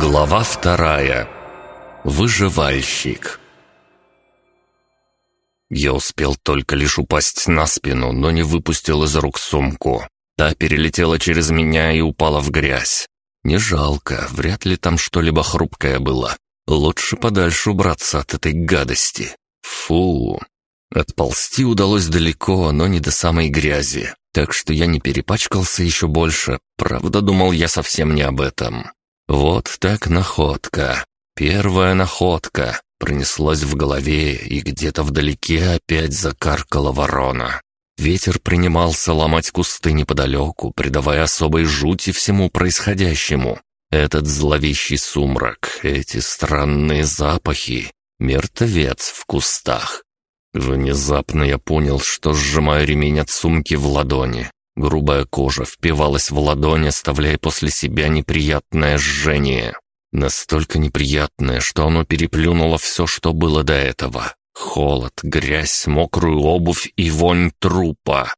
Глава вторая. Выживальщик. Я успел только лишь упасть на спину, но не выпустил из рук сумку. Та перелетела через меня и упала в грязь. Не жалко, вряд ли там что-либо хрупкое было. Лучше подальше убраться от этой гадости. Фу. Отползти удалось далеко, но не до самой грязи, так что я не перепачкался еще больше. Правда, думал я совсем не об этом. Вот так находка. Первая находка. Пронеслась в голове, и где-то вдалеке опять закаркала ворона. Ветер принимался ломать кусты неподалеку, придавая особой жути всему происходящему. Этот зловещий сумрак, эти странные запахи, мертвец в кустах. Внезапно я понял, что сжимаю ремень от сумки в ладони. Грубая кожа впивалась в ладонь, оставляя после себя неприятное жжение. Настолько неприятное, что оно переплюнуло все, что было до этого. Холод, грязь, мокрую обувь и вонь трупа.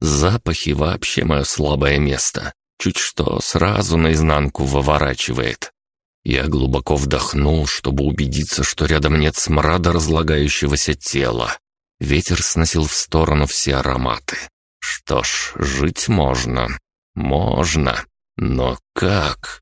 Запахи вообще мое слабое место. Чуть что сразу наизнанку выворачивает. Я глубоко вдохнул, чтобы убедиться, что рядом нет смрада разлагающегося тела. Ветер сносил в сторону все ароматы. Что ж, жить можно. Можно. Но как?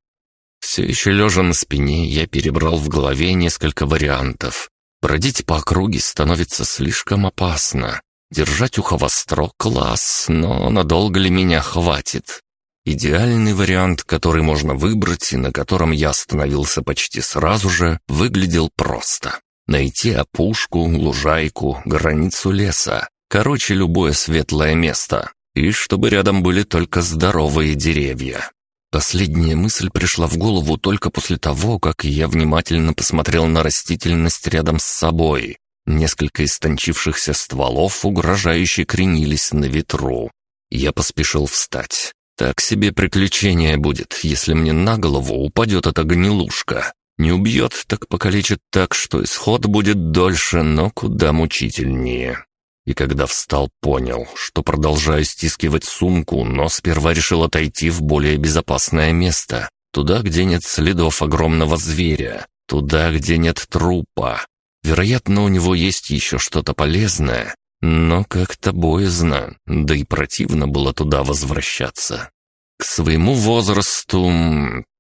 Все еще лежа на спине, я перебрал в голове несколько вариантов. Бродить по округе становится слишком опасно. Держать ухо востро — класс, но надолго ли меня хватит? Идеальный вариант, который можно выбрать и на котором я остановился почти сразу же, выглядел просто. Найти опушку, лужайку, границу леса. Короче, любое светлое место. И чтобы рядом были только здоровые деревья. Последняя мысль пришла в голову только после того, как я внимательно посмотрел на растительность рядом с собой. Несколько истончившихся стволов угрожающе кренились на ветру. Я поспешил встать. Так себе приключение будет, если мне на голову упадет эта гнилушка. Не убьет, так покалечит так, что исход будет дольше, но куда мучительнее и когда встал, понял, что продолжаю стискивать сумку, но сперва решил отойти в более безопасное место, туда, где нет следов огромного зверя, туда, где нет трупа. Вероятно, у него есть еще что-то полезное, но как-то боязно, да и противно было туда возвращаться. К своему возрасту...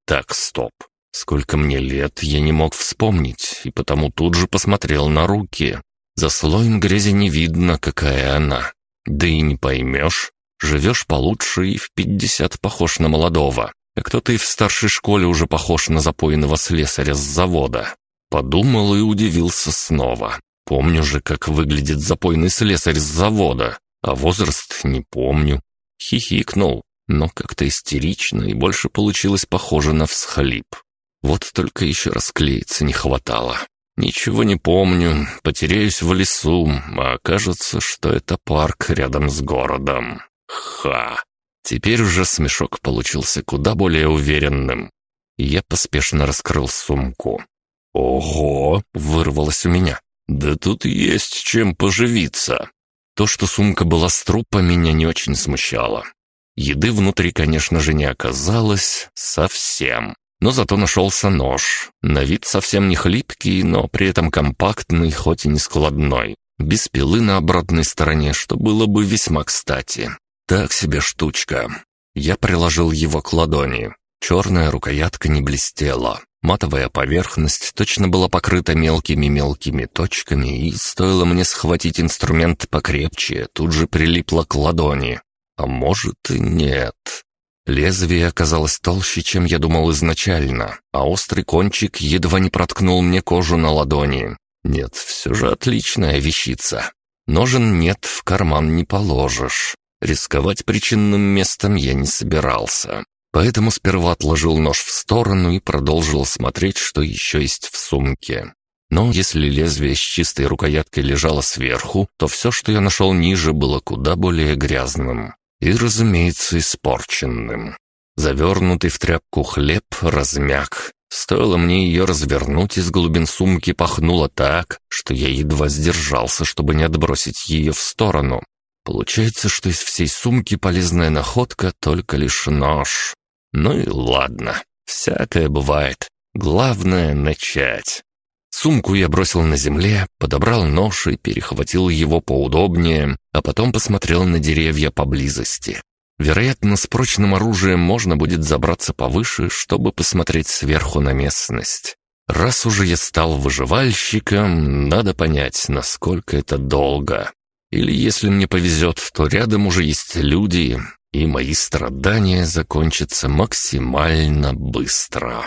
Так, стоп. Сколько мне лет, я не мог вспомнить, и потому тут же посмотрел на руки. За слоем грязи не видно, какая она. Да и не поймешь. Живешь получше и в пятьдесят похож на молодого. А кто-то и в старшей школе уже похож на запойного слесаря с завода. Подумал и удивился снова. Помню же, как выглядит запойный слесарь с завода, а возраст не помню. Хихикнул, но как-то истерично и больше получилось похоже на всхлип. Вот только еще раз клеиться не хватало. Ничего не помню, потеряюсь в лесу, а окажется, что это парк рядом с городом. Ха! Теперь уже смешок получился куда более уверенным. Я поспешно раскрыл сумку. «Ого!» — вырвалось у меня. «Да тут есть чем поживиться!» То, что сумка была с трупа, меня не очень смущало. Еды внутри, конечно же, не оказалось совсем. Но зато нашелся нож. На вид совсем не хлипкий, но при этом компактный, хоть и не складной. Без пилы на обратной стороне, что было бы весьма кстати. Так себе штучка. Я приложил его к ладони. Черная рукоятка не блестела. Матовая поверхность точно была покрыта мелкими-мелкими точками, и стоило мне схватить инструмент покрепче, тут же прилипло к ладони. А может и нет. Лезвие оказалось толще, чем я думал изначально, а острый кончик едва не проткнул мне кожу на ладони. Нет, все же отличная вещица. Ножен нет, в карман не положишь. Рисковать причинным местом я не собирался. Поэтому сперва отложил нож в сторону и продолжил смотреть, что еще есть в сумке. Но если лезвие с чистой рукояткой лежало сверху, то все, что я нашел ниже, было куда более грязным и, разумеется, испорченным. Завернутый в тряпку хлеб размяк. Стоило мне ее развернуть, из глубин сумки пахнуло так, что я едва сдержался, чтобы не отбросить ее в сторону. Получается, что из всей сумки полезная находка только лишь нож. Ну и ладно, всякое бывает. Главное — начать. Сумку я бросил на земле, подобрал нож и перехватил его поудобнее, а потом посмотрел на деревья поблизости. Вероятно, с прочным оружием можно будет забраться повыше, чтобы посмотреть сверху на местность. Раз уже я стал выживальщиком, надо понять, насколько это долго. Или, если мне повезет, то рядом уже есть люди, и мои страдания закончатся максимально быстро.